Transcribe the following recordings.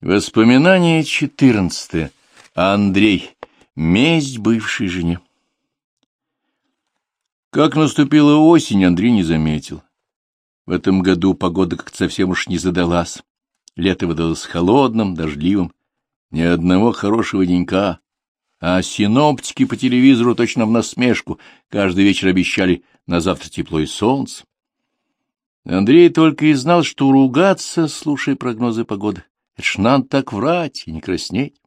Воспоминание четырнадцатое. Андрей. Месть бывшей жене. Как наступила осень, Андрей не заметил. В этом году погода как-то совсем уж не задалась. Лето выдалось холодным, дождливым. Ни одного хорошего денька. А синоптики по телевизору точно в насмешку. Каждый вечер обещали на завтра тепло и солнце. Андрей только и знал, что ругаться, слушая прогнозы погоды. Это ж надо так врать и не краснеть.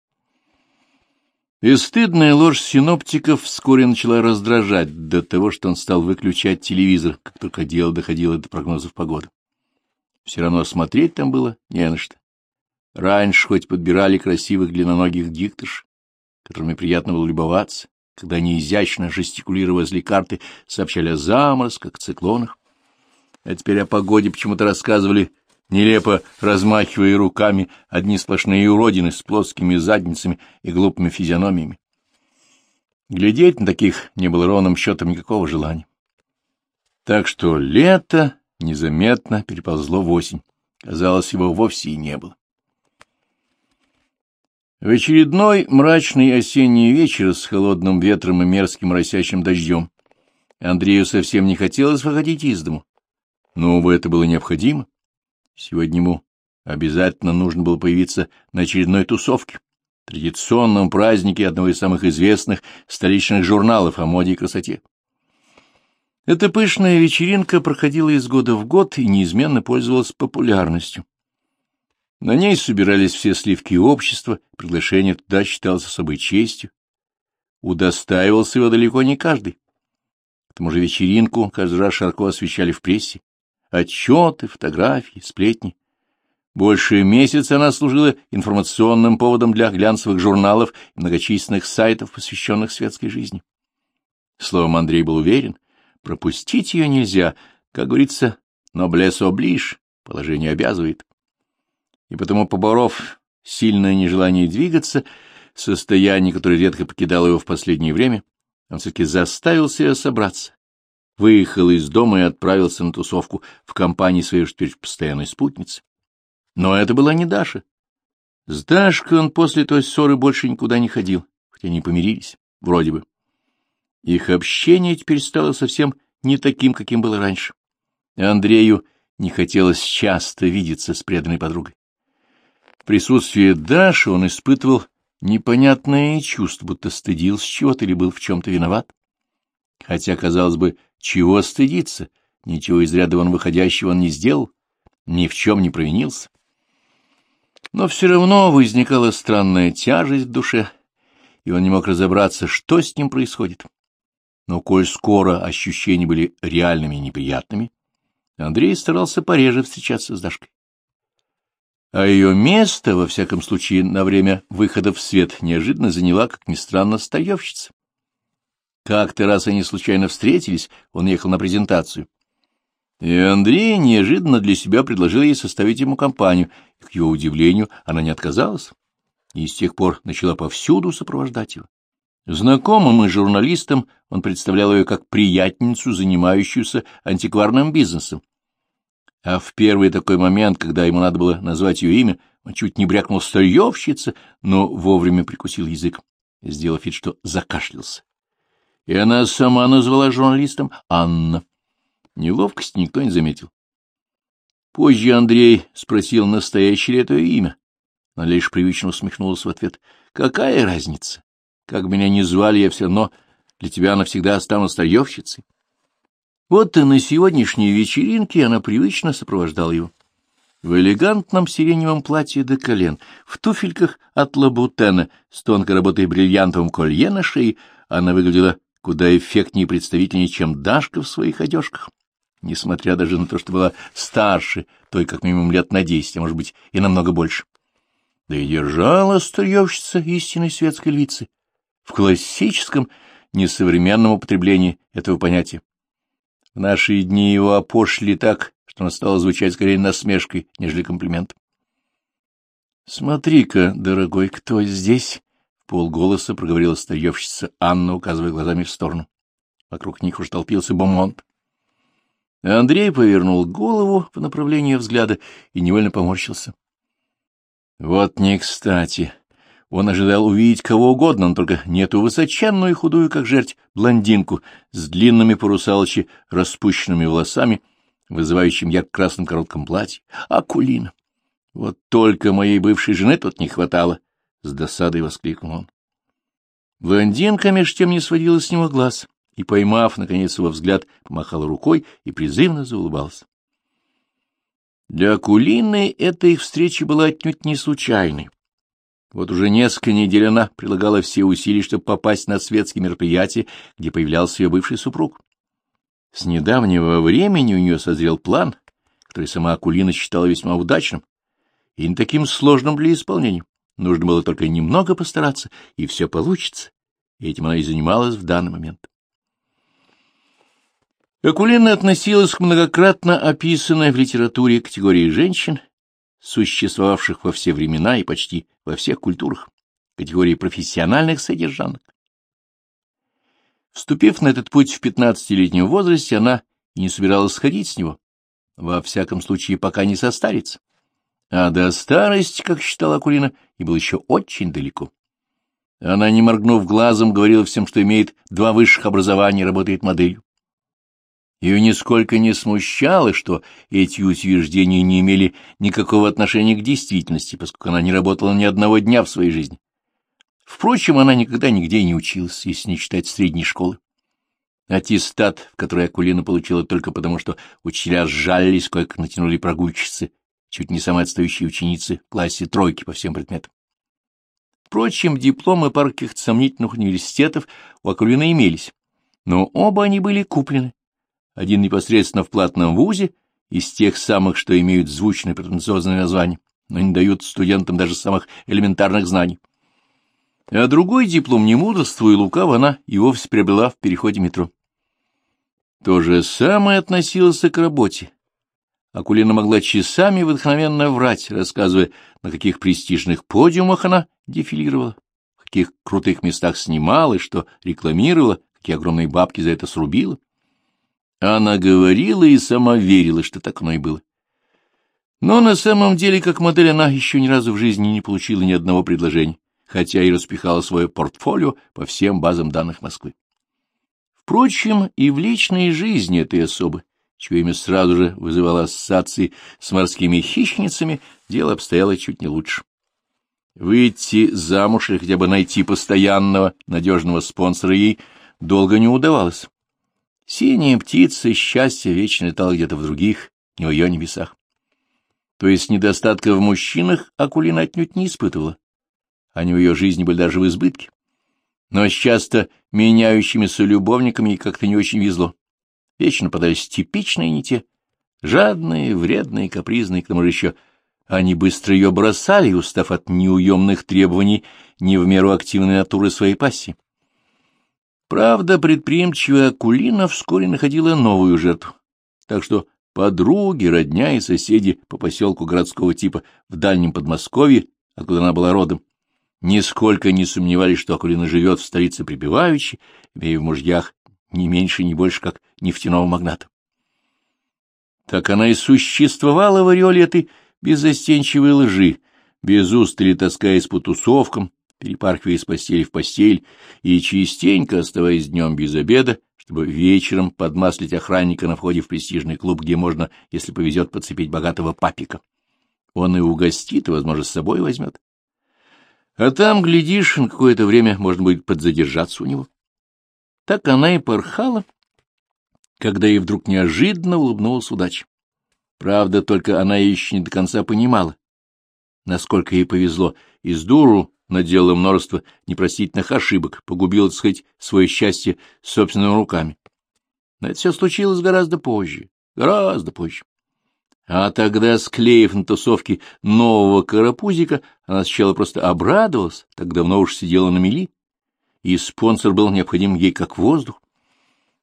И стыдная ложь синоптиков вскоре начала раздражать до того, что он стал выключать телевизор, как только дело доходило до прогнозов погоды. Все равно смотреть там было не на что. Раньше хоть подбирали красивых длинноногих дикторш, которыми приятно было любоваться, когда они изящно жестикулируя возле карты сообщали о заморозках, циклонах. А теперь о погоде почему-то рассказывали нелепо размахивая руками одни сплошные уродины с плоскими задницами и глупыми физиономиями. Глядеть на таких не было ровным счетом никакого желания. Так что лето незаметно переползло в осень. Казалось, его вовсе и не было. В очередной мрачный осенний вечер с холодным ветром и мерзким росящим дождем Андрею совсем не хотелось выходить из дому. Но, увы, это было необходимо. Сегодня ему обязательно нужно было появиться на очередной тусовке, традиционном празднике одного из самых известных столичных журналов о моде и красоте. Эта пышная вечеринка проходила из года в год и неизменно пользовалась популярностью. На ней собирались все сливки общества, приглашение туда считалось особой честью. Удостаивался его далеко не каждый. К тому же вечеринку каждый раз широко освещали в прессе. Отчеты, фотографии, сплетни. Больше месяца она служила информационным поводом для глянцевых журналов и многочисленных сайтов, посвященных светской жизни. Словом, Андрей был уверен, пропустить ее нельзя, как говорится, но блесс оближ, положение обязывает. И потому, поборов сильное нежелание двигаться, состояние, которое редко покидало его в последнее время, он все-таки заставил себя собраться выехал из дома и отправился на тусовку в компании своей уж теперь постоянной спутницы. Но это была не Даша. С Дашкой он после той ссоры больше никуда не ходил, хотя не помирились, вроде бы. Их общение теперь стало совсем не таким, каким было раньше. Андрею не хотелось часто видеться с преданной подругой. В присутствии Даши он испытывал непонятное чувство, будто стыдился чего-то или был в чем-то виноват. Хотя, казалось бы, чего стыдиться? Ничего из ряда вон выходящего он не сделал, ни в чем не провинился. Но все равно возникала странная тяжесть в душе, и он не мог разобраться, что с ним происходит. Но коль скоро ощущения были реальными и неприятными, Андрей старался пореже встречаться с Дашкой. А ее место, во всяком случае, на время выхода в свет неожиданно заняла, как ни странно, старьевщица. Как-то раз они случайно встретились, он ехал на презентацию. И Андрей неожиданно для себя предложил ей составить ему компанию, и, к его удивлению, она не отказалась, и с тех пор начала повсюду сопровождать его. Знакомым и журналистам он представлял ее как приятницу, занимающуюся антикварным бизнесом. А в первый такой момент, когда ему надо было назвать ее имя, он чуть не брякнул старьевщица, но вовремя прикусил язык, сделав вид, что закашлялся и она сама назвала журналистом Анна. Неловкости никто не заметил. Позже Андрей спросил, настоящее ли это имя. Она лишь привычно усмехнулась в ответ. — Какая разница? Как меня не звали, я все равно для тебя навсегда останусь старьевщицей. Вот и на сегодняшней вечеринке она привычно сопровождала его. В элегантном сиреневом платье до колен, в туфельках от лабутена, с тонкой работой бриллиантовым колье на шее, она выглядела куда эффектнее и представительнее, чем Дашка в своих одежках, несмотря даже на то, что была старше, той как минимум лет на десять, а может быть и намного больше. Да и держала старьевщица истинной светской львицы в классическом, несовременном употреблении этого понятия. В наши дни его опошли так, что оно стало звучать скорее насмешкой, нежели комплиментом. — Смотри-ка, дорогой, кто здесь? Полголоса проговорила старьевщица Анна, указывая глазами в сторону. Вокруг них уж толпился Бомонт. Андрей повернул голову в направлении взгляда и невольно поморщился. Вот не кстати. Он ожидал увидеть кого угодно, но только не эту высоченную и худую, как жерть, блондинку с длинными порусалочи распущенными волосами, вызывающим ярко-красном коротком платье. Акулина! Вот только моей бывшей жены тут не хватало! — с досадой воскликнул он. Блондинка меж тем не сводила с него глаз и, поймав, наконец, его взгляд, помахала рукой и призывно заулыбалась. Для Акулины эта их встреча была отнюдь не случайной. Вот уже несколько недель она прилагала все усилия, чтобы попасть на светские мероприятия, где появлялся ее бывший супруг. С недавнего времени у нее созрел план, который сама Акулина считала весьма удачным и не таким сложным для исполнения. Нужно было только немного постараться, и все получится. И этим она и занималась в данный момент. Акулина относилась к многократно описанной в литературе категории женщин, существовавших во все времена и почти во всех культурах, категории профессиональных содержанок. Вступив на этот путь в пятнадцатилетнем возрасте, она не собиралась сходить с него, во всяком случае, пока не состарится. А до старости, как считала Акулина, и был еще очень далеко. Она, не моргнув глазом, говорила всем, что имеет два высших образования и работает моделью. Ее нисколько не смущало, что эти утверждения не имели никакого отношения к действительности, поскольку она не работала ни одного дня в своей жизни. Впрочем, она никогда нигде не училась, если не считать средней школы. Аттестат, который Акулина получила только потому, что учителя сжалились, кое-как натянули прогульщицы, чуть не самые отстающие ученицы в классе тройки по всем предметам. Впрочем, дипломы пар каких-то сомнительных университетов у Акулины имелись, но оба они были куплены один непосредственно в платном вузе, из тех самых, что имеют звучное претенциозное название, но не дают студентам даже самых элементарных знаний. А другой диплом не мудрство и лукаво она и вовсе приобрела в переходе метро. То же самое относилось и к работе. Акулина могла часами вдохновенно врать, рассказывая, на каких престижных подиумах она дефилировала, в каких крутых местах снимала и что рекламировала, какие огромные бабки за это срубила. Она говорила и сама верила, что так оно и было. Но на самом деле, как модель, она еще ни разу в жизни не получила ни одного предложения, хотя и распихала свое портфолио по всем базам данных Москвы. Впрочем, и в личной жизни этой особы, чье имя сразу же вызывало ассоциации с морскими хищницами, дело обстояло чуть не лучше. Выйти замуж или хотя бы найти постоянного, надежного спонсора ей долго не удавалось. Синяя птица счастья вечно летала где-то в других, не в ее небесах. То есть недостатка в мужчинах Акулина отнюдь не испытывала. Они в ее жизни были даже в избытке. Но с часто меняющимися любовниками ей как-то не очень везло. Вечно подались типичные не те, жадные, вредные, капризные, к тому же еще они быстро ее бросали, устав от неуемных требований не в меру активной натуры своей пассии. Правда, предприимчивая Акулина вскоре находила новую жертву, так что подруги, родня и соседи по поселку городского типа в дальнем Подмосковье, откуда она была родом, нисколько не сомневались, что Акулина живет в столице припеваючи, имея в мужьях не меньше, не больше, как нефтяного магната. Так она и существовала в ореоле этой беззастенчивой лжи, без устали таскаясь по тусовкам, перепархивая из постели в постель и частенько оставаясь днем без обеда, чтобы вечером подмаслить охранника на входе в престижный клуб, где можно, если повезет, подцепить богатого папика. Он и угостит, и, возможно, с собой возьмет. А там, глядишь, на какое-то время можно будет подзадержаться у него. Так она и порхала, когда ей вдруг неожиданно улыбнулась удача. Правда, только она еще не до конца понимала, насколько ей повезло, и с дуру наделала множество непростительных ошибок, погубила, так сказать, свое счастье собственными руками. Но это все случилось гораздо позже, гораздо позже. А тогда, склеив на тусовке нового карапузика, она сначала просто обрадовалась, так давно уж сидела на мели, и спонсор был необходим ей как воздух.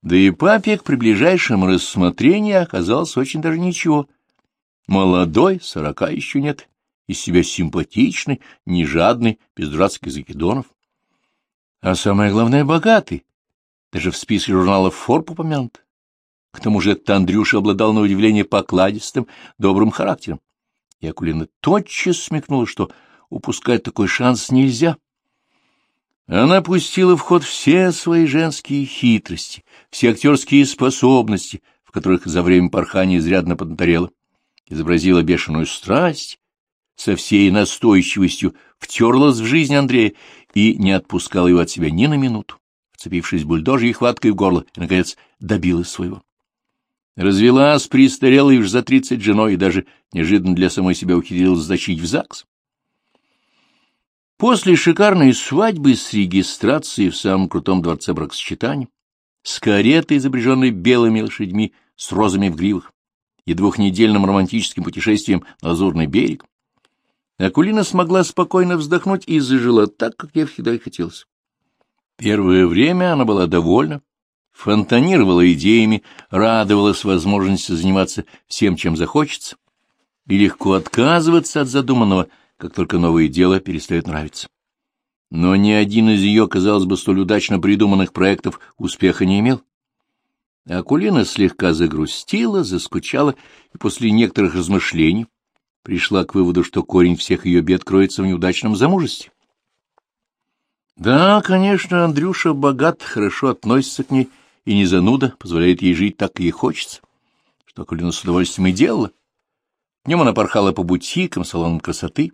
Да и папик при ближайшем рассмотрении оказался очень даже ничего. Молодой, сорока еще нет, из себя симпатичный, не жадный, без дурацких закидонов. А самое главное — богатый. Даже в списке журналов «Форб» упомянут. К тому же этот Андрюша обладал на удивление покладистым, добрым характером. И Акулина тотчас смекнула, что упускать такой шанс нельзя. Она пустила в ход все свои женские хитрости, все актерские способности, в которых за время порхания изрядно поднаторела, изобразила бешеную страсть, со всей настойчивостью втерлась в жизнь Андрея и не отпускала его от себя ни на минуту, вцепившись бульдожьей хваткой в горло, и, наконец, добилась своего. Развелась престарелой уж за тридцать женой и даже неожиданно для самой себя ухитрилась затащить в ЗАГС. После шикарной свадьбы с регистрацией в самом крутом дворце бракосочетания, с каретой, изображенной белыми лошадьми с розами в гривах, и двухнедельным романтическим путешествием на Лазурный берег, Акулина смогла спокойно вздохнуть и зажила так, как ей всегда и хотелось. Первое время она была довольна, фонтанировала идеями, радовалась возможности заниматься всем, чем захочется, и легко отказываться от задуманного, как только новое дело перестает нравиться. Но ни один из ее, казалось бы, столь удачно придуманных проектов успеха не имел. Акулина слегка загрустила, заскучала, и после некоторых размышлений пришла к выводу, что корень всех ее бед кроется в неудачном замужестве. Да, конечно, Андрюша богат, хорошо относится к ней и не зануда, позволяет ей жить так, как ей хочется, что Акулина с удовольствием и делала. Днем она порхала по бутикам, салонам красоты,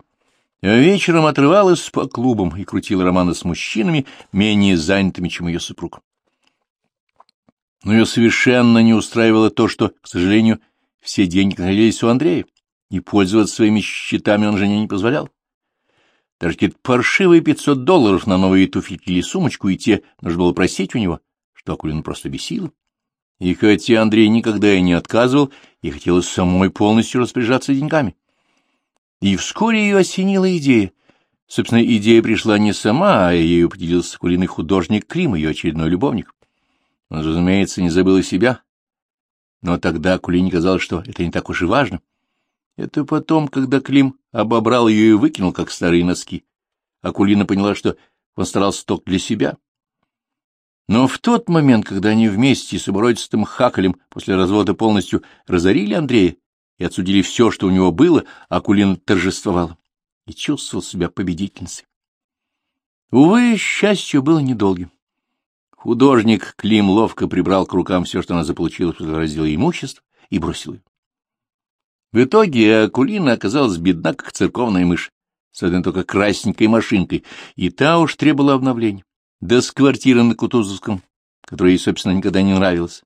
вечером отрывалась по клубам и крутила романы с мужчинами, менее занятыми, чем ее супруг. Но ее совершенно не устраивало то, что, к сожалению, все деньги находились у Андрея и пользоваться своими счетами он жене не позволял. Даже какие-то паршивые пятьсот долларов на новые туфельки или сумочку, и те нужно было просить у него, что Акулину просто бесило. И хотя Андрей никогда и не отказывал, и хотелось самой полностью распоряжаться деньгами. И вскоре ее осенила идея. Собственно, идея пришла не сама, а ею поделился куриный художник Клим, ее очередной любовник. Он, разумеется, не забыл и себя. Но тогда Кулине казалось, что это не так уж и важно. Это потом, когда Клим обобрал ее и выкинул, как старые носки. Акулина поняла, что он старался только для себя. Но в тот момент, когда они вместе с оборотистым Хакалем после развода полностью разорили Андрея и отсудили все, что у него было, Акулина торжествовала и чувствовал себя победительницей. Увы, счастью было недолгим. Художник Клим ловко прибрал к рукам все, что она заполучила после раздела имущества, и бросил ее. В итоге Акулина оказалась бедна, как церковная мышь, с одной только красненькой машинкой, и та уж требовала обновления. Да с квартиры на Кутузовском, которая ей, собственно, никогда не нравилась.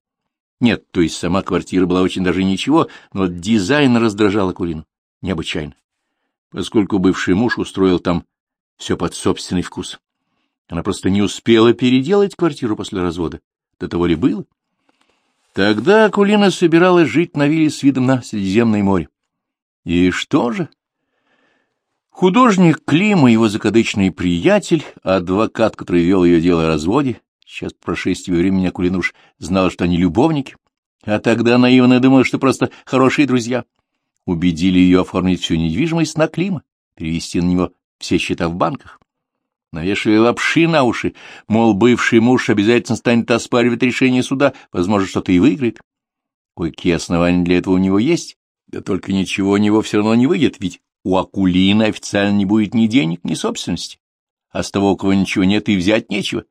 Нет, то есть сама квартира была очень даже ничего, но дизайн раздражал Акулину необычайно, поскольку бывший муж устроил там все под собственный вкус. Она просто не успела переделать квартиру после развода. До того ли было? Тогда Акулина собиралась жить на вилле с видом на Средиземное море. И что же? Художник Клим и его закадычный приятель, адвокат, который вел ее дело о разводе, сейчас по прошествии времени Акулина уж знала, что они любовники, а тогда наивно думала, что просто хорошие друзья, убедили ее оформить всю недвижимость на Клима, перевести на него все счета в банках навешивали лапши на уши, мол, бывший муж обязательно станет оспаривать решение суда, возможно, что-то и выиграет. Кое-какие основания для этого у него есть, да только ничего у него все равно не выйдет, ведь у Акулины официально не будет ни денег, ни собственности, а с того, у кого ничего нет, и взять нечего.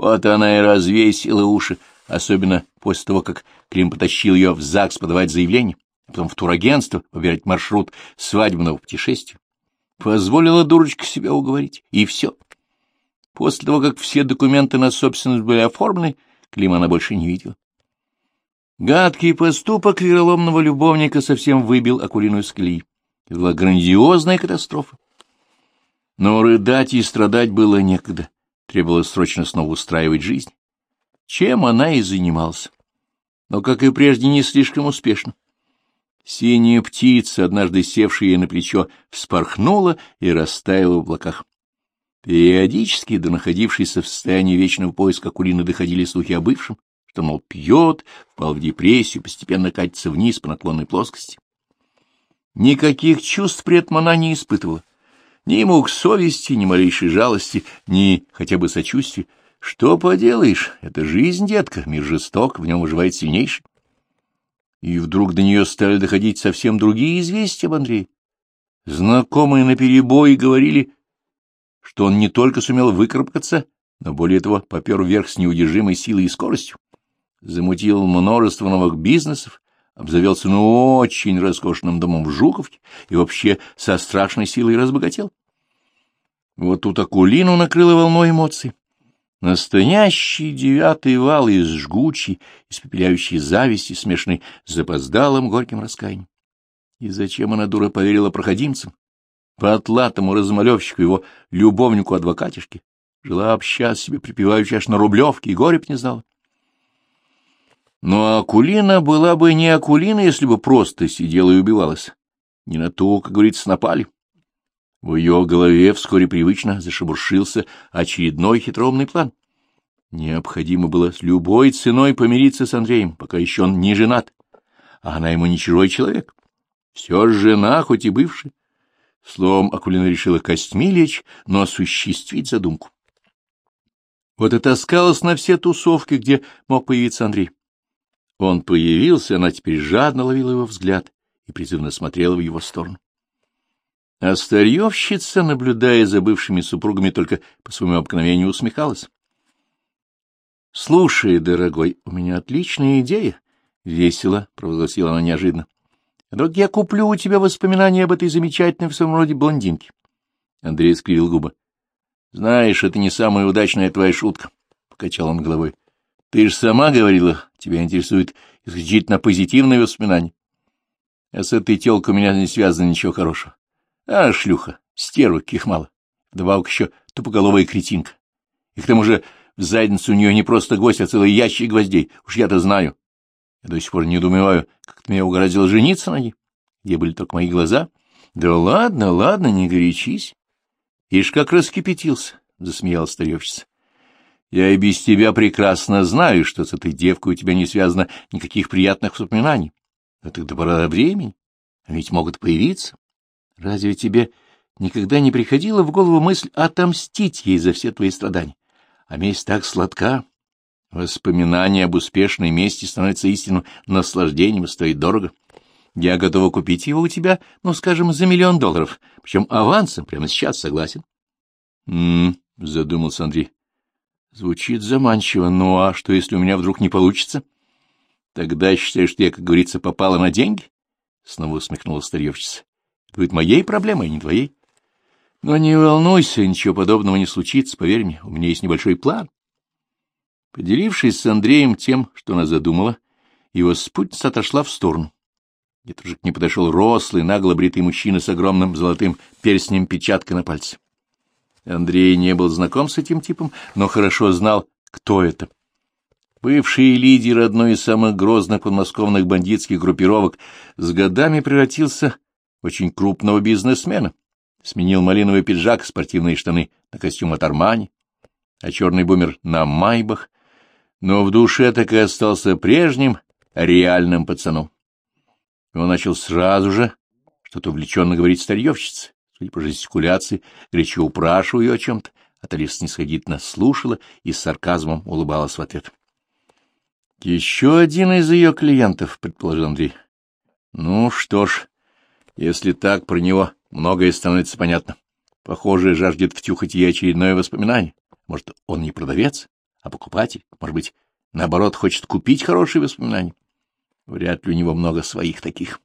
Вот она и развесила уши, особенно после того, как Клим потащил ее в ЗАГС подавать заявление, а потом в турагентство выбирать маршрут свадебного путешествия. Позволила дурочка себя уговорить, и все. После того, как все документы на собственность были оформлены, Клима она больше не видела. Гадкий поступок вероломного любовника совсем выбил Акулину из колеи. Это была грандиозная катастрофа. Но рыдать и страдать было некогда. Требовалось срочно снова устраивать жизнь. Чем она и занималась. Но, как и прежде, не слишком успешно. Синяя птица, однажды севшая ей на плечо, вспорхнула и растаяла в облаках. Периодически до находившейся в состоянии вечного поиска Кулины доходили слухи о бывшем, что, мол, пьет, впал в депрессию, постепенно катится вниз по наклонной плоскости. Никаких чувств при этом она не испытывала. Ни мук совести, ни малейшей жалости, ни хотя бы сочувствия. Что поделаешь, это жизнь, детка, мир жесток, в нем выживает сильнейший. И вдруг до нее стали доходить совсем другие известия об Андрее. Знакомые наперебой говорили, что он не только сумел выкарабкаться, но, более того, попер вверх с неудержимой силой и скоростью. Замутил множество новых бизнесов, обзавелся ну очень роскошным домом в Жуковке и вообще со страшной силой разбогател. Вот тут Акулину накрыло волной эмоций. Настоящий девятый вал из жгучей, испепеляющей зависти, смешанной с запоздалым горьким раскаянием. И зачем она, дура, поверила проходимцам? По отлатому размалевщику его любовнику-адвокатишке. Жила общаться себе, припевающая аж на Рублевке, и горе б не знала. Но Акулина была бы не Акулина, если бы просто сидела и убивалась. Не на то, как говорится, напали. В ее голове вскоре привычно зашебуршился очередной хитроумный план. Необходимо было с любой ценой помириться с Андреем, пока еще он не женат, а она ему не чужой человек. Все жена, хоть и бывшая. Словом, Акулина решила костьми лечь, но осуществить задумку. Вот и таскалась на все тусовки, где мог появиться Андрей. Он появился, она теперь жадно ловила его взгляд и призывно смотрела в его сторону. А старьевщица, наблюдая за бывшими супругами, только по своему обыкновению усмехалась. — Слушай, дорогой, у меня отличная идея, — весело провозгласила она неожиданно. — Вдруг я куплю у тебя воспоминания об этой замечательной в своем роде блондинке. Андрей скривил губы. — Знаешь, это не самая удачная твоя шутка, — покачал он головой. Ты же сама говорила, тебя интересует исключительно позитивные воспоминания. А с этой телкой у меня не связано ничего хорошего. А, шлюха, стерва, каких мало. Вдобавок еще тупоголовая кретинка. И к тому же в задницу у нее не просто гвоздь, а целый ящик гвоздей. Уж я-то знаю. Я до сих пор не думаю, как ты меня угораздило жениться на ней. Где были только мои глаза? Да ладно, ладно, не горячись. Ишь, как раскипятился, — засмеялась старевщица. Я и без тебя прекрасно знаю, что с этой девкой у тебя не связано никаких приятных воспоминаний. Но тогда пора времени, а ведь могут появиться. Разве тебе никогда не приходила в голову мысль отомстить ей за все твои страдания? А месть так сладка. Воспоминание об успешной мести становится истинным наслаждением и стоит дорого. Я готова купить его у тебя, ну, скажем, за миллион долларов, причем авансом прямо сейчас согласен. — М-м, задумался Андрей. Звучит заманчиво. Ну а что, если у меня вдруг не получится? Тогда считаешь, что я, как говорится, попала на деньги? Снова усмехнулась старьевщица. Это будет моей проблемой, а не твоей. Но не волнуйся, ничего подобного не случится, поверь мне, у меня есть небольшой план. Поделившись с Андреем тем, что она задумала, его спутница отошла в сторону. Где-то же к ней подошел рослый, нагло бритый мужчина с огромным золотым перстнем-печаткой на пальце. Андрей не был знаком с этим типом, но хорошо знал, кто это. Бывший лидер одной из самых грозных подмосковных бандитских группировок с годами превратился в очень крупного бизнесмена. Сменил малиновый пиджак, спортивные штаны на костюм от Армани, а черный бумер на майбах, но в душе так и остался прежним реальным пацаном. Он начал сразу же что-то увлеченно говорить старьевщице судя по жестикуляции, горячо упрашиваю ее о чем-то, а Талис снисходительно слушала и с сарказмом улыбалась в ответ. — Еще один из ее клиентов, — предположил Андрей. — Ну что ж, если так, про него многое становится понятно. Похоже, жаждет втюхать ей очередное воспоминание. Может, он не продавец, а покупатель? Может быть, наоборот, хочет купить хорошие воспоминания? Вряд ли у него много своих таких.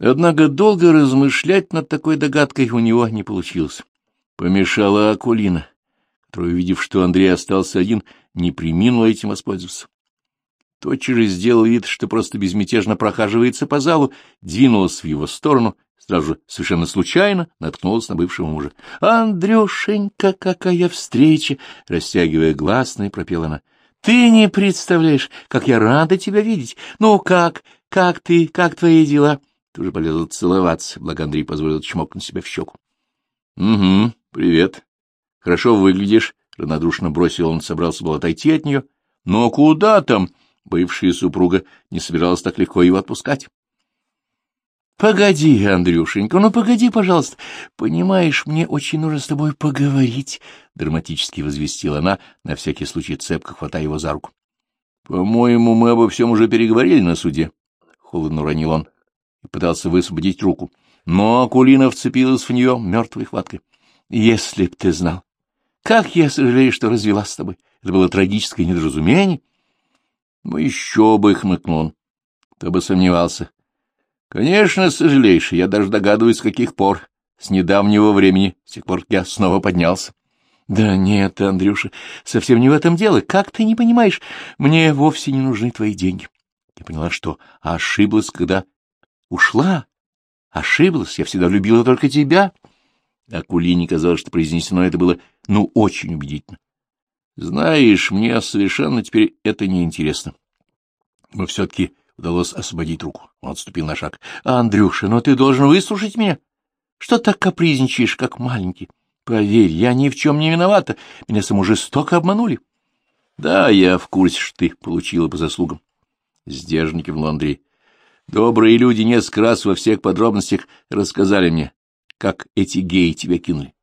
Однако долго размышлять над такой догадкой у него не получилось. Помешала Акулина, которая, увидев, что Андрей остался один, не приминула этим воспользоваться. Тотчас же сделал вид, что просто безмятежно прохаживается по залу, двинулась в его сторону, сразу же, совершенно случайно, наткнулась на бывшего мужа. «Андрюшенька, какая встреча!» — растягивая гласные, пропела она. «Ты не представляешь, как я рада тебя видеть! Ну как, как ты, как твои дела?» Ты уже полезла целоваться, благо Андрей позволил чмокнуть себя в щеку. — Угу, привет. Хорошо выглядишь, — равнодушно бросил он, собрался был отойти от нее. — Но куда там? Бывшая супруга не собиралась так легко его отпускать. — Погоди, Андрюшенька, ну погоди, пожалуйста. Понимаешь, мне очень нужно с тобой поговорить, — драматически возвестила она, на всякий случай цепко хватая его за руку. — По-моему, мы обо всем уже переговорили на суде, — холодно уронил он и пытался высвободить руку. Но Акулина вцепилась в нее мертвой хваткой. «Если б ты знал! Как я сожалею, что развелась с тобой! Это было трагическое недоразумение!» «Ну, еще бы!» — хмыкнул он. «Кто бы сомневался!» «Конечно, сожалеешь, я даже догадываюсь, с каких пор, с недавнего времени, с тех пор я снова поднялся». «Да нет, Андрюша, совсем не в этом дело. Как ты не понимаешь? Мне вовсе не нужны твои деньги». Я поняла, что ошиблась, когда ушла. Ошиблась, я всегда любила только тебя. Акулине казалось, что произнесено это было, ну, очень убедительно. Знаешь, мне совершенно теперь это не интересно. Но все-таки удалось освободить руку. Он отступил на шаг. — Андрюша, но ты должен выслушать меня. Что так капризничаешь, как маленький? Поверь, я ни в чем не виновата. Меня саму жестоко обманули. — Да, я в курсе, что ты получила по заслугам. Сдержанно кивнул Андрей. Добрые люди несколько раз во всех подробностях рассказали мне, как эти геи тебя кинули.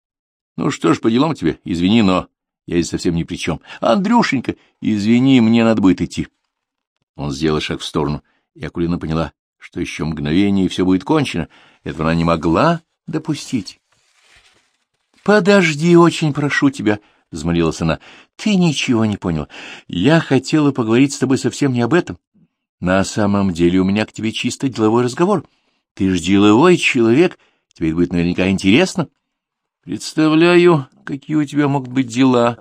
Ну что ж, по делам тебе, извини, но я здесь совсем ни при чем. Андрюшенька, извини, мне надо будет идти. Он сделал шаг в сторону, и Акулина поняла, что еще мгновение, и все будет кончено. Этого она не могла допустить. — Подожди, очень прошу тебя, — взмолилась она. — Ты ничего не понял. Я хотела поговорить с тобой совсем не об этом. На самом деле у меня к тебе чисто деловой разговор. Ты ж деловой человек, тебе будет наверняка интересно. Представляю, какие у тебя могут быть дела.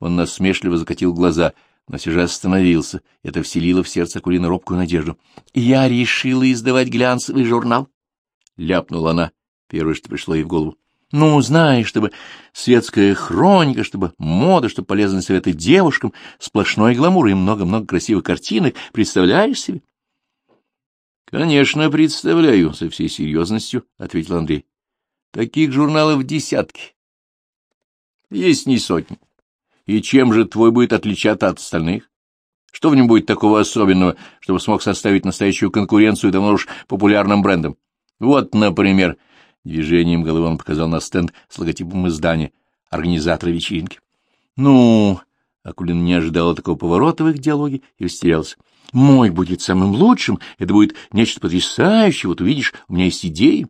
Он насмешливо закатил глаза, но все же остановился. Это вселило в сердце Кулина робкую надежду. Я решила издавать глянцевый журнал. Ляпнула она, первое, что пришло ей в голову. Ну, знаешь, чтобы светская хроника, чтобы мода, чтобы полезные советы девушкам, сплошной гламур и много-много красивых картинок. Представляешь себе? — Конечно, представляю, — со всей серьезностью ответил Андрей. — Таких журналов десятки. Есть не сотни. И чем же твой будет отличаться от остальных? Что в нем будет такого особенного, чтобы смог составить настоящую конкуренцию давно уж популярным брендом? Вот, например, — Движением головы он показал на стенд с логотипом издания, организатора вечеринки. — Ну, Акулин не ожидал такого поворота в их диалоге и растерялся. — Мой будет самым лучшим, это будет нечто потрясающее, вот увидишь, у меня есть идеи.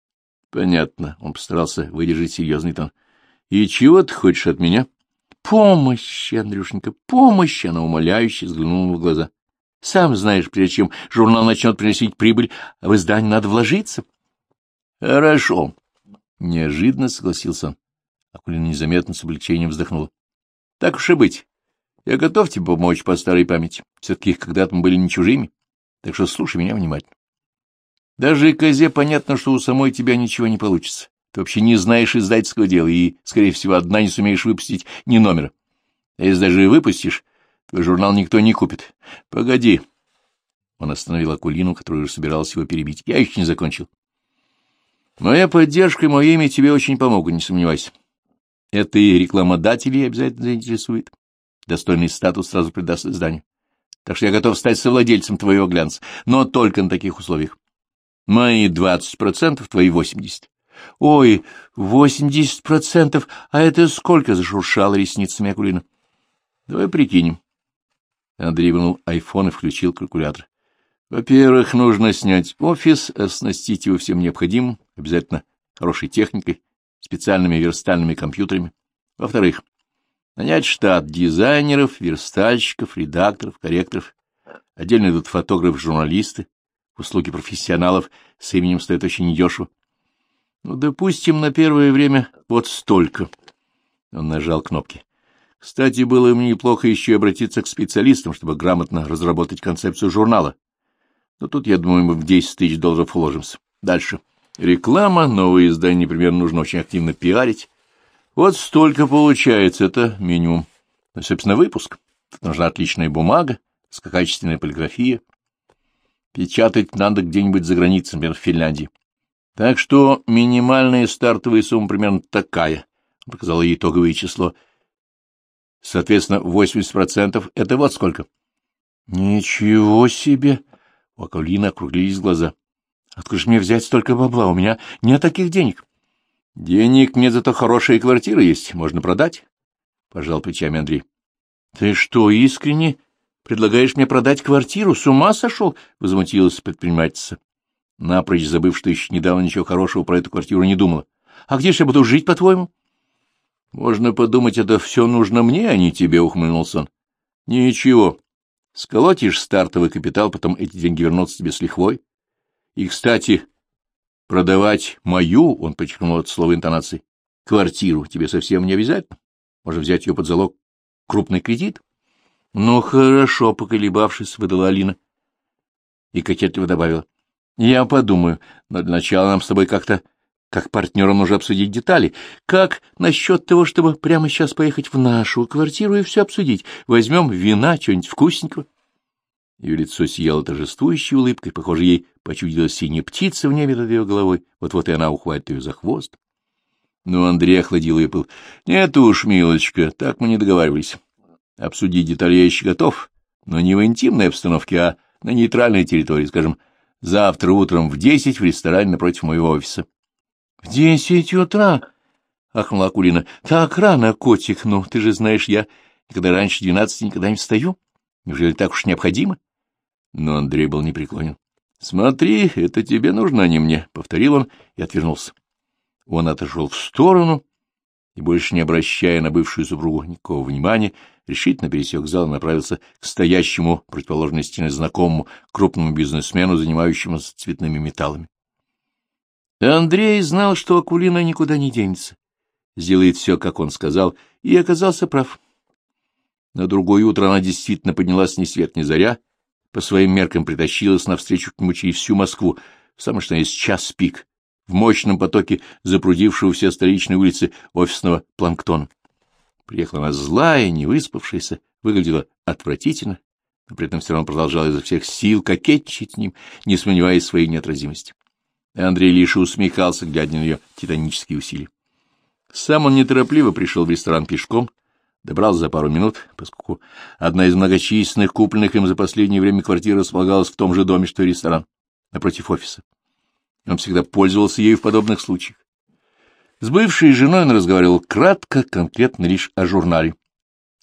— Понятно, он постарался выдержать серьезный тон. — И чего ты хочешь от меня? — Помощь, Андрюшенька, помощь, она умоляюще взглянула в глаза. — Сам знаешь, прежде чем журнал начнет приносить прибыль, в издание надо вложиться. — Хорошо. Неожиданно согласился он. Акулина незаметно с облегчением вздохнула. Так уж и быть. Я готов тебе помочь по старой памяти. Все-таки когда-то мы были не чужими. Так что слушай меня внимательно. Даже козе понятно, что у самой тебя ничего не получится. Ты вообще не знаешь издательского дела и, скорее всего, одна не сумеешь выпустить ни номера. А если даже и выпустишь, твой журнал никто не купит. Погоди. Он остановил Акулину, которая уже собиралась его перебить. Я еще не закончил. Моя поддержка и мое имя тебе очень помогут, не сомневайся. Это и рекламодателей обязательно заинтересует. Достойный статус сразу придаст изданию. Так что я готов стать совладельцем твоего глянца, но только на таких условиях. Мои двадцать процентов, твои восемьдесят. Ой, восемьдесят процентов, а это сколько? — зашуршала ресницами Акулина. Давай прикинем. Андрей вынул айфон и включил калькулятор. Во-первых, нужно снять офис, оснастить его всем необходимым, обязательно хорошей техникой, специальными верстальными компьютерами. Во-вторых, нанять штат дизайнеров, верстальщиков, редакторов, корректоров. Отдельно идут фотографы-журналисты. Услуги профессионалов с именем стоят очень недешево. Ну, допустим, на первое время вот столько. Он нажал кнопки. Кстати, было мне неплохо еще обратиться к специалистам, чтобы грамотно разработать концепцию журнала. Но тут, я думаю, мы в 10 тысяч долларов уложимся. Дальше. Реклама, новые издания, например, нужно очень активно пиарить. Вот столько получается, это минимум. Ну, собственно, выпуск. Тут нужна отличная бумага, высококачественная полиграфия. Печатать надо где-нибудь за границей, например, в Финляндии. Так что минимальная стартовая сумма примерно такая. Он показал ей итоговое число. Соответственно, 80% — это вот сколько. — Ничего себе! У Акулины округлились глаза. — Откуда же мне взять столько бабла? У меня нет таких денег. — Денег нет, зато хорошая квартира есть, можно продать, — пожал плечами Андрей. — Ты что, искренне предлагаешь мне продать квартиру? С ума сошел? — возмутилась предпринимательница. напрочь забыв, что еще недавно ничего хорошего про эту квартиру не думала. — А где же я буду жить, по-твоему? — Можно подумать, это все нужно мне, а не тебе, — ухмыльнулся он. — Ничего. Сколотишь стартовый капитал, потом эти деньги вернутся тебе с лихвой. И, кстати, продавать мою, — он подчеркнул это слово интонацией, — квартиру тебе совсем не обязательно. Можно взять ее под залог крупный кредит. — Ну, хорошо, — поколебавшись, выдала Алина. И кокетливо добавила. — Я подумаю, но для начала нам с тобой как-то, как партнерам, нужно обсудить детали. Как насчет того, чтобы прямо сейчас поехать в нашу квартиру и все обсудить? Возьмем вина, чего-нибудь вкусненького. Ее лицо сияло торжествующей улыбкой, похоже, ей почудилась синяя птица в небе над ее головой. Вот-вот и она ухватит ее за хвост. Но Андрей охладил ее пыл. — Нет уж, милочка, так мы не договаривались. Обсудить детали я еще готов, но не в интимной обстановке, а на нейтральной территории, скажем, завтра утром в десять в ресторане напротив моего офиса. — В десять утра? — ахнула Акулина. — Так рано, котик, ну, ты же знаешь, я никогда раньше двенадцати никогда не встаю. Неужели так уж необходимо? Но Андрей был непреклонен. — Смотри, это тебе нужно, а не мне, — повторил он и отвернулся. Он отошел в сторону и, больше не обращая на бывшую супругу никакого внимания, решительно пересек зал и направился к стоящему противоположной стене знакомому крупному бизнесмену, занимающемуся цветными металлами. Андрей знал, что Акулина никуда не денется, сделает все, как он сказал, и оказался прав. На другое утро она действительно поднялась ни свет ни заря, по своим меркам притащилась навстречу к нему через всю Москву, в самый что есть час пик, в мощном потоке запрудившего все столичные улицы офисного планктона. Приехала она злая, не выспавшаяся, выглядела отвратительно, но при этом все равно продолжала изо всех сил кокетничать с ним, не сомневаясь в своей неотразимости. Андрей лишь усмехался, глядя на ее титанические усилия. Сам он неторопливо пришел в ресторан пешком, добрался за пару минут, поскольку одна из многочисленных купленных им за последнее время квартир располагалась в том же доме, что и ресторан, напротив офиса. Он всегда пользовался ею в подобных случаях. С бывшей женой он разговаривал кратко, конкретно лишь о журнале,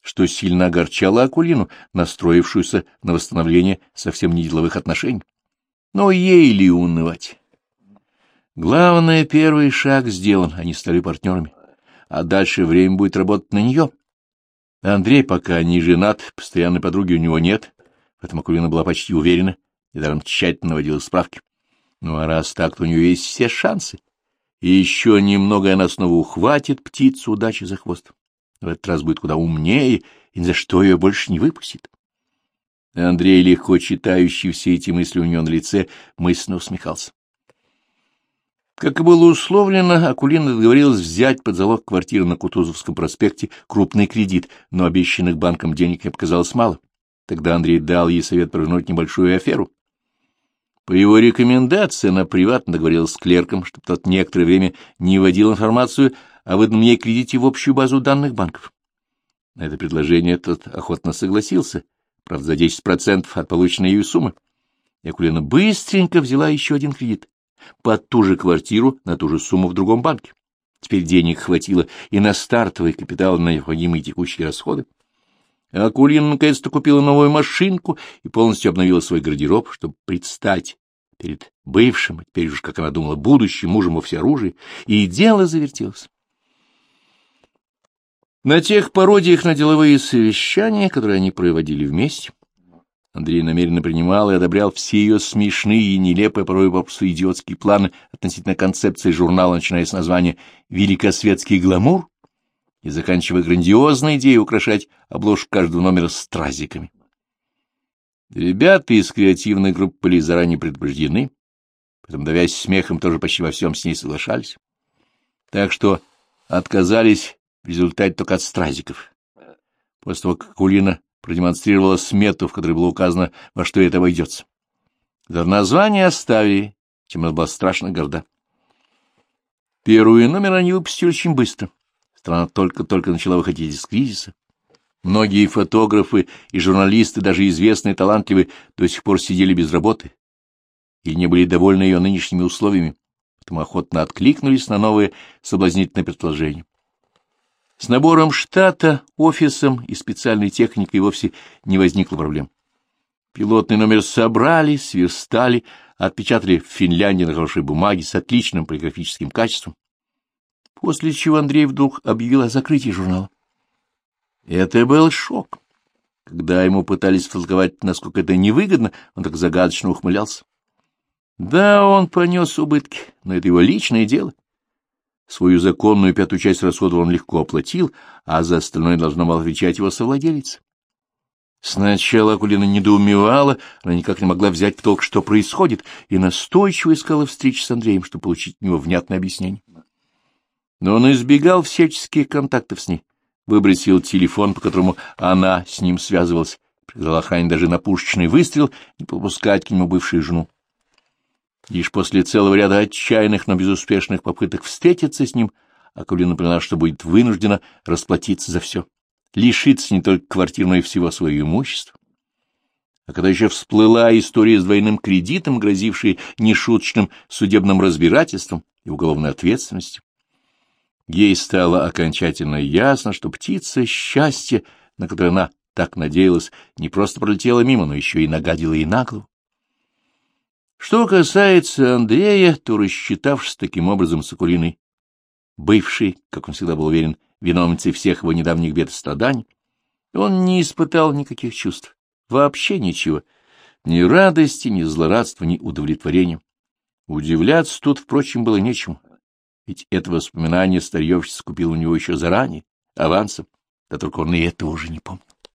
что сильно огорчало Акулину, настроившуюся на восстановление совсем неделовых отношений. Но ей ли унывать? Главное, первый шаг сделан, они стали партнерами, а дальше время будет работать на нее. Андрей пока не женат, постоянной подруги у него нет, в этом Акулина была почти уверена, недаром тщательно наводила справки. Ну а раз так, то у нее есть все шансы. И еще немного, и она снова ухватит птицу удачи за хвост. В этот раз будет куда умнее, и ни за что ее больше не выпустит. Андрей, легко читающий все эти мысли у нее на лице, мысленно усмехался. Как и было условлено, Акулина договорилась взять под залог квартиры на Кутузовском проспекте крупный кредит, но обещанных банком денег не показалось мало. Тогда Андрей дал ей совет провернуть небольшую аферу. По его рекомендации она приватно договорилась с клерком, чтобы тот некоторое время не вводил информацию о выданном ей кредите в общую базу данных банков. На это предложение тот охотно согласился, правда, за 10% от полученной ею суммы. Якулина быстренько взяла еще один кредит под ту же квартиру на ту же сумму в другом банке. Теперь денег хватило и на стартовый капитал, на необходимые текущие расходы. Акулина наконец-то купила новую машинку и полностью обновила свой гардероб, чтобы предстать перед бывшим, а теперь уж, как она думала, будущим мужем во всеоружии, и дело завертелось. На тех пародиях на деловые совещания, которые они проводили вместе, Андрей намеренно принимал и одобрял все ее смешные и нелепые, порой попросту идиотские планы относительно концепции журнала, начиная с названия «Великосветский гламур», и заканчивая грандиозной идеей украшать обложку каждого номера стразиками. Ребята из креативной группы были заранее предупреждены, потом, давясь смехом, тоже почти во всем с ней соглашались. Так что отказались в результате только от стразиков. После того, как Кулина продемонстрировала смету, в которой было указано, во что это обойдется. За название оставили, чем она была страшно горда. Первый номер они выпустили очень быстро. Страна только-только начала выходить из кризиса. Многие фотографы и журналисты, даже известные талантливые, до сих пор сидели без работы и не были довольны ее нынешними условиями, поэтому охотно откликнулись на новые соблазнительные предложения. С набором штата, офисом и специальной техникой вовсе не возникло проблем. Пилотный номер собрали, сверстали, отпечатали в Финляндии на хорошей бумаге с отличным полиграфическим качеством, после чего Андрей вдруг объявил о закрытии журнала. Это был шок. Когда ему пытались втолковать, насколько это невыгодно, он так загадочно ухмылялся. Да, он понес убытки, но это его личное дело. Свою законную пятую часть расходов он легко оплатил, а за остальное должна была отвечать его совладелец. Сначала Акулина недоумевала, она никак не могла взять в толк, что происходит, и настойчиво искала встречи с Андреем, чтобы получить от него внятное объяснение. Но он избегал всяческих контактов с ней, выбросил телефон, по которому она с ним связывалась, приказал охране даже на пушечный выстрел не попускать к нему бывшую жену. Лишь после целого ряда отчаянных, но безуспешных попыток встретиться с ним, Акулина поняла, что будет вынуждена расплатиться за все, лишиться не только квартир, но и всего своего имущества. А когда еще всплыла история с двойным кредитом, грозившая нешуточным судебным разбирательством и уголовной ответственностью, ей стало окончательно ясно, что птица счастья, на которое она так надеялась, не просто пролетела мимо, но еще и нагадила ей на. Что касается Андрея, то, рассчитавшись таким образом с Акулиной, бывший, как он всегда был уверен, виновницей всех его недавних бед и страданий, он не испытал никаких чувств, вообще ничего, ни радости, ни злорадства, ни удовлетворения. Удивляться тут, впрочем, было нечему, ведь это воспоминание старьевщица купил у него еще заранее, авансом, да только он и этого уже не помнит.